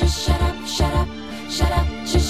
just shut up, shut up, shut up, just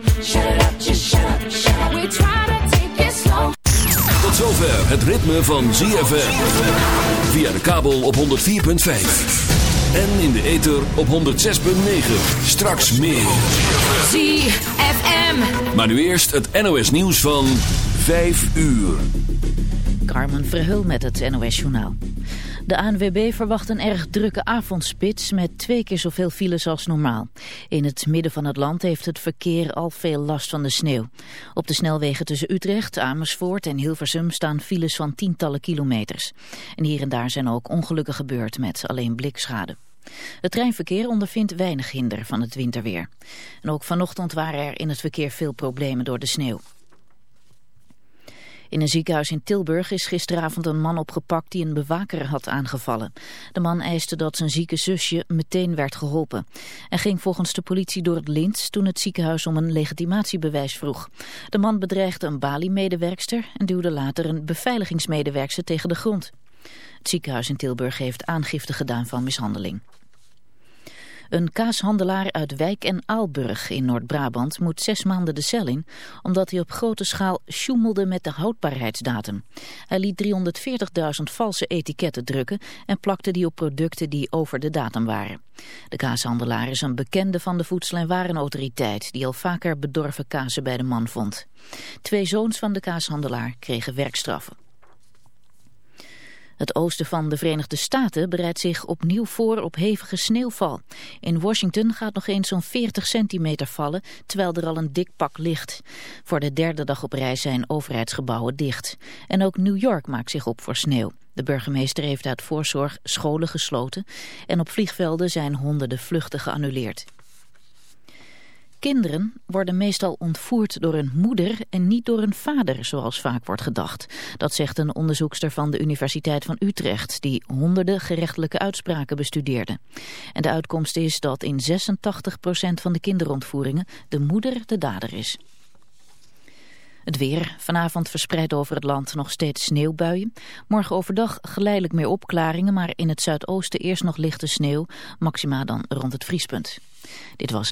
zover het ritme van ZFM. Via de kabel op 104.5. En in de ether op 106.9. Straks meer. ZFM. Maar nu eerst het NOS nieuws van 5 uur. Carmen Verheul met het NOS Journaal. De ANWB verwacht een erg drukke avondspits met twee keer zoveel files als normaal. In het midden van het land heeft het verkeer al veel last van de sneeuw. Op de snelwegen tussen Utrecht, Amersfoort en Hilversum staan files van tientallen kilometers. En hier en daar zijn ook ongelukken gebeurd met alleen blikschade. Het treinverkeer ondervindt weinig hinder van het winterweer. En ook vanochtend waren er in het verkeer veel problemen door de sneeuw. In een ziekenhuis in Tilburg is gisteravond een man opgepakt die een bewaker had aangevallen. De man eiste dat zijn zieke zusje meteen werd geholpen. En ging volgens de politie door het lint toen het ziekenhuis om een legitimatiebewijs vroeg. De man bedreigde een Bali-medewerkster en duwde later een beveiligingsmedewerkster tegen de grond. Het ziekenhuis in Tilburg heeft aangifte gedaan van mishandeling. Een kaashandelaar uit Wijk en Aalburg in Noord-Brabant moet zes maanden de cel in, omdat hij op grote schaal sjoemelde met de houdbaarheidsdatum. Hij liet 340.000 valse etiketten drukken en plakte die op producten die over de datum waren. De kaashandelaar is een bekende van de Voedsel- en Warenautoriteit, die al vaker bedorven kazen bij de man vond. Twee zoons van de kaashandelaar kregen werkstraffen. Het oosten van de Verenigde Staten bereidt zich opnieuw voor op hevige sneeuwval. In Washington gaat nog eens zo'n 40 centimeter vallen, terwijl er al een dik pak ligt. Voor de derde dag op reis zijn overheidsgebouwen dicht. En ook New York maakt zich op voor sneeuw. De burgemeester heeft uit voorzorg scholen gesloten en op vliegvelden zijn honderden vluchten geannuleerd. Kinderen worden meestal ontvoerd door hun moeder en niet door hun vader, zoals vaak wordt gedacht. Dat zegt een onderzoekster van de Universiteit van Utrecht, die honderden gerechtelijke uitspraken bestudeerde. En de uitkomst is dat in 86% van de kinderontvoeringen de moeder de dader is. Het weer. Vanavond verspreid over het land nog steeds sneeuwbuien. Morgen overdag geleidelijk meer opklaringen, maar in het zuidoosten eerst nog lichte sneeuw. Maxima dan rond het vriespunt. Dit was...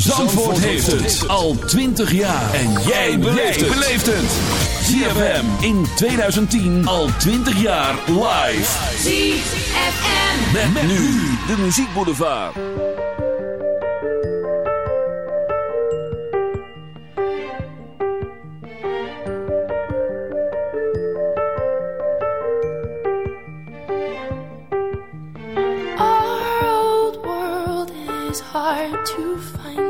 Zandvoort, Zandvoort heeft het al 20 jaar. En jij beleeft het. ZFM in 2010 al 20 jaar live. ZFM. Met, met nu de muziekboulevard. Our old world is hard to find.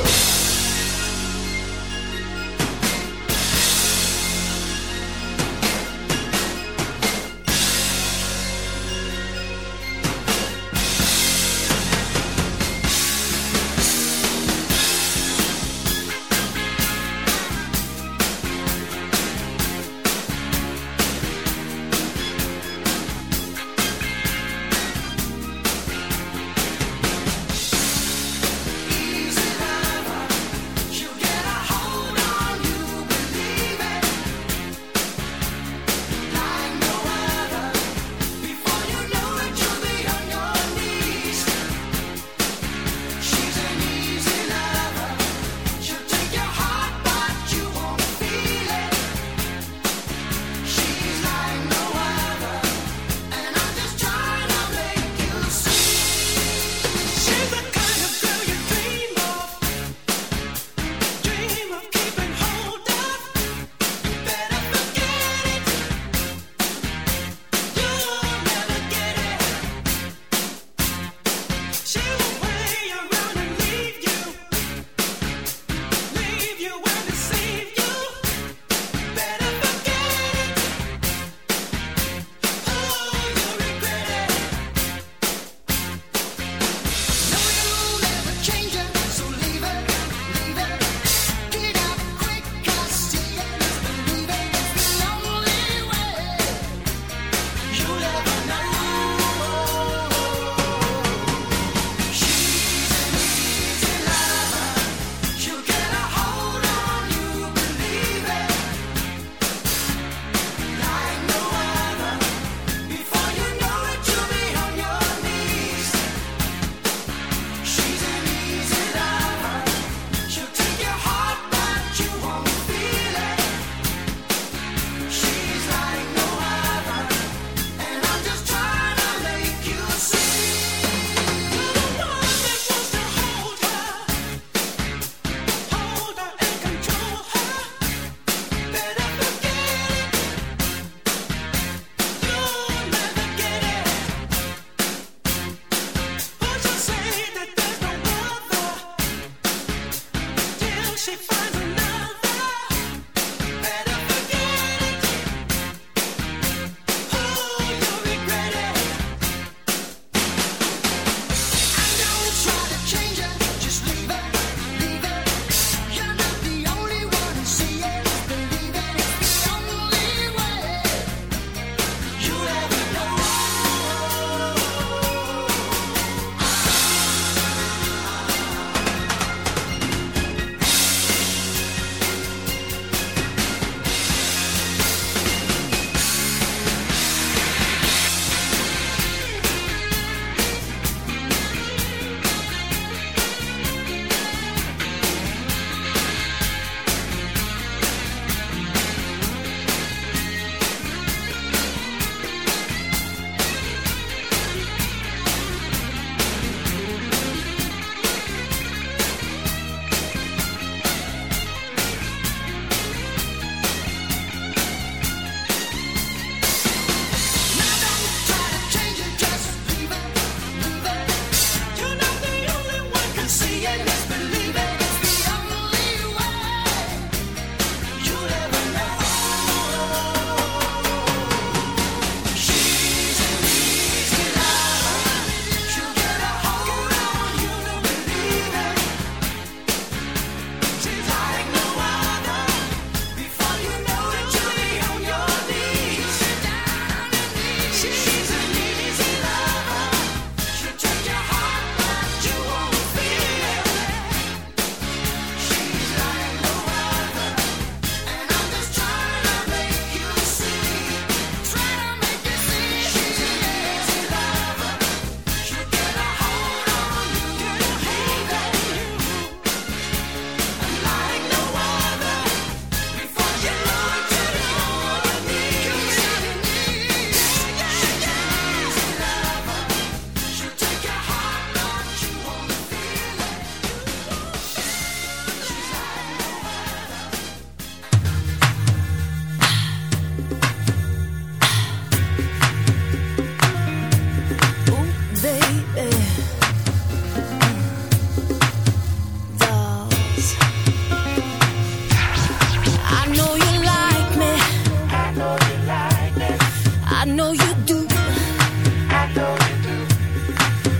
I know you do.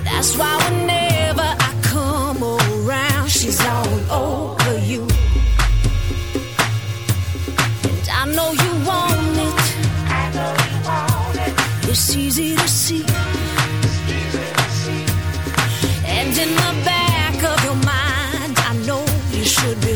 That's why whenever I come around, she's all over you. And I know you want it. It's easy to see. And in the back of your mind, I know you should be.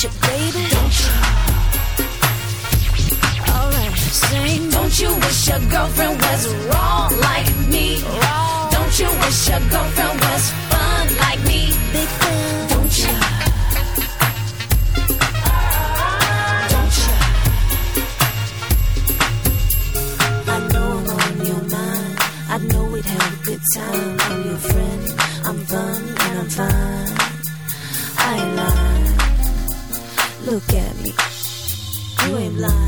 Don't you, baby? Don't you? Alright, sing. Don't you wish your girlfriend was wrong like me? Wrong. Don't you wish your girlfriend was fun like me? Big thing. swim line.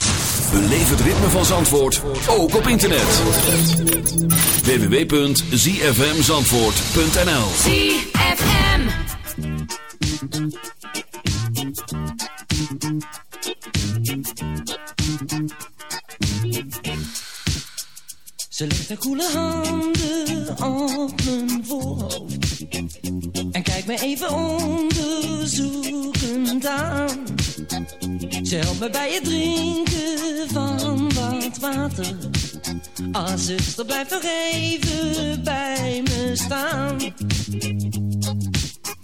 Beleef het ritme van Zandvoort, ook op internet. www.zfmzandvoort.nl ZFM. Ze legt haar koele handen op mijn voorhoofd En kijkt me even onderzoekend aan Helpt me bij het drinken van wat water Ah, zuster, blijf nog even bij me staan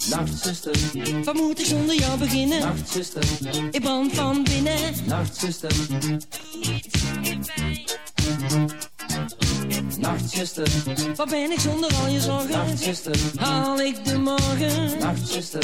Nacht, zuster. Wat moet ik zonder jou beginnen? Nacht, zuster. Ik brand van binnen Nacht, zuster. Nacht, zuster. Wat ben ik zonder al je zorgen? Nacht, zuster. Haal ik de morgen? Nacht, zuster.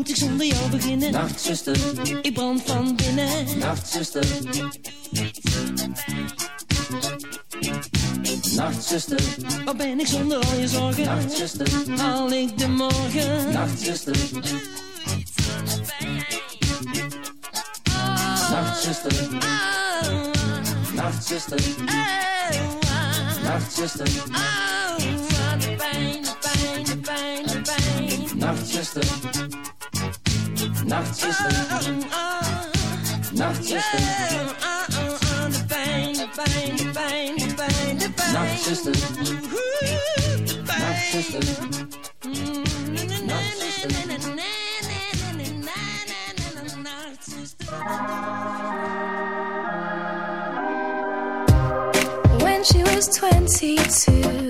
moet ik zonder jou beginnen? Nacht, zuster. Ik brand van binnen. Nacht, zuster. Nacht, zuster. Wat ben ik zonder al je zorgen? Nacht, zuster. Haal ik de morgen? Nacht, zuster. Nacht, zuster. Nacht, zuster. Nacht, zuster. Oh, wat pijn, pijn, pijn, pijn. Nacht, Nachtzuster. Nachtzuster. De. Nachtzuster. Nachtzuster. When she was 22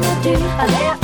continue, lap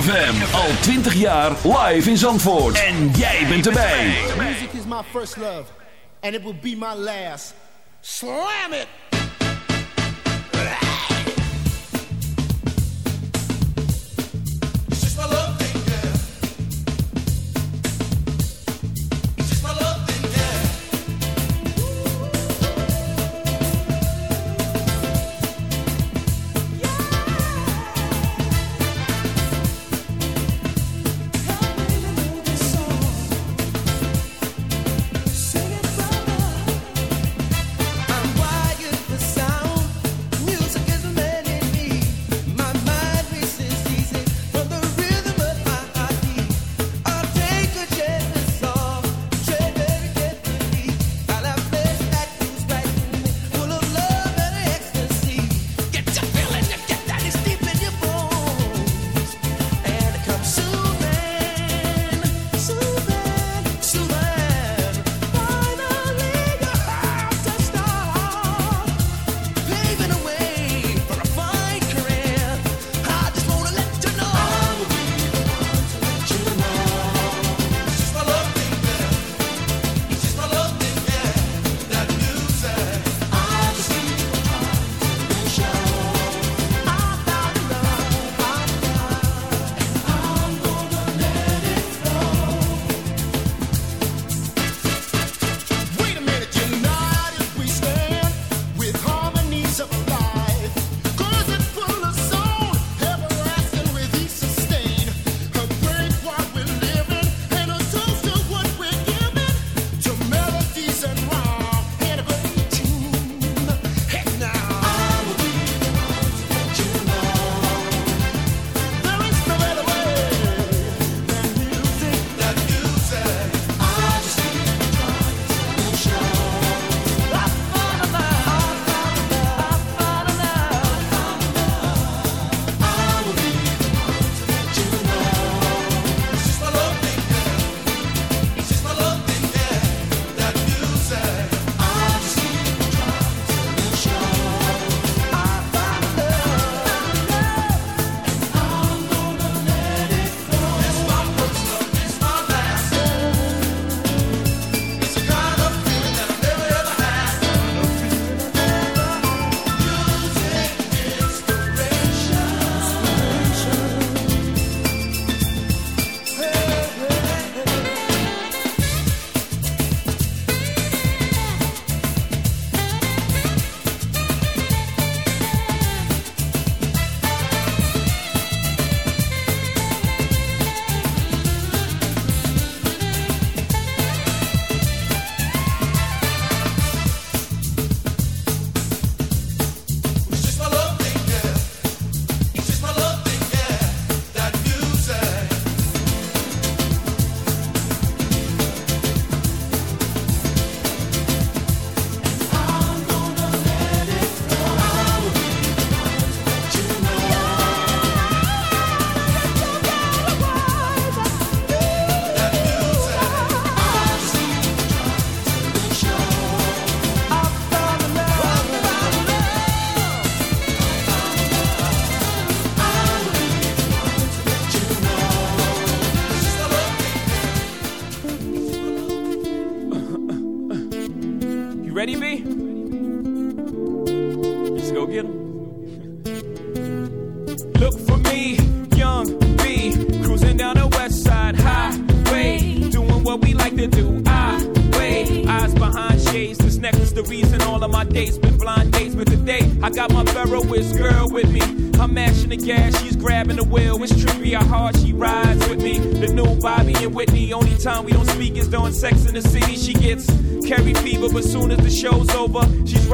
ZFM. Al 20 jaar live in Zandvoort. En jij bent erbij. Music is my first love. And it will be my last. Slam it!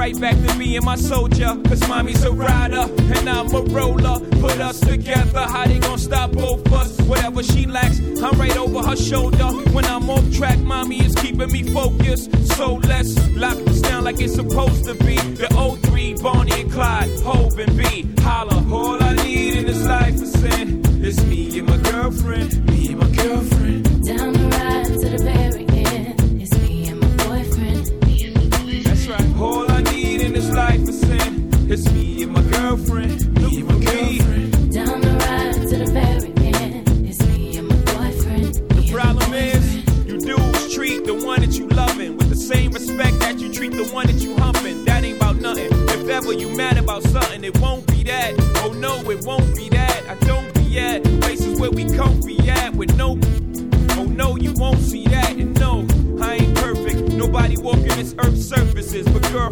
right back to me and my soldier. Cause mommy's a ride.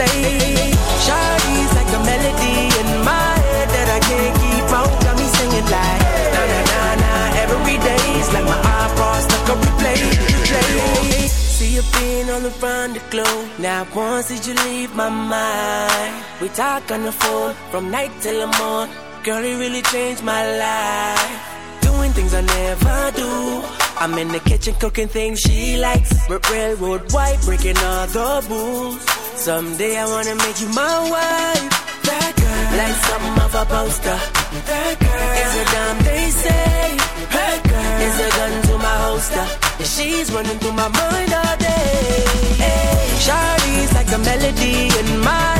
replay. Shawty's like a melody in my head that I can't keep on. Got me singing like na na na na. Every day's like my iPod stuck on replay, replay. See you being all around the globe. Now once did you leave my mind? We talk on the phone from night till the morning. Girl, it really changed my life. Doing things I never do. I'm in the kitchen cooking things she likes. Railroad white, breaking all the rules. Someday I wanna make you my wife. That girl, like something of a poster. That girl is a damn they say. That girl is a gun to my holster. She's running through my mind all day. Hey, Shawty's like a melody in my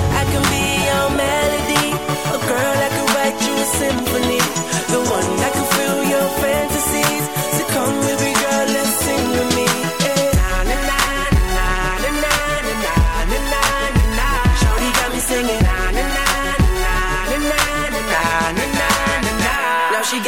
Can be your melody. A girl that could write you a symphony. The one that could fill your fantasies.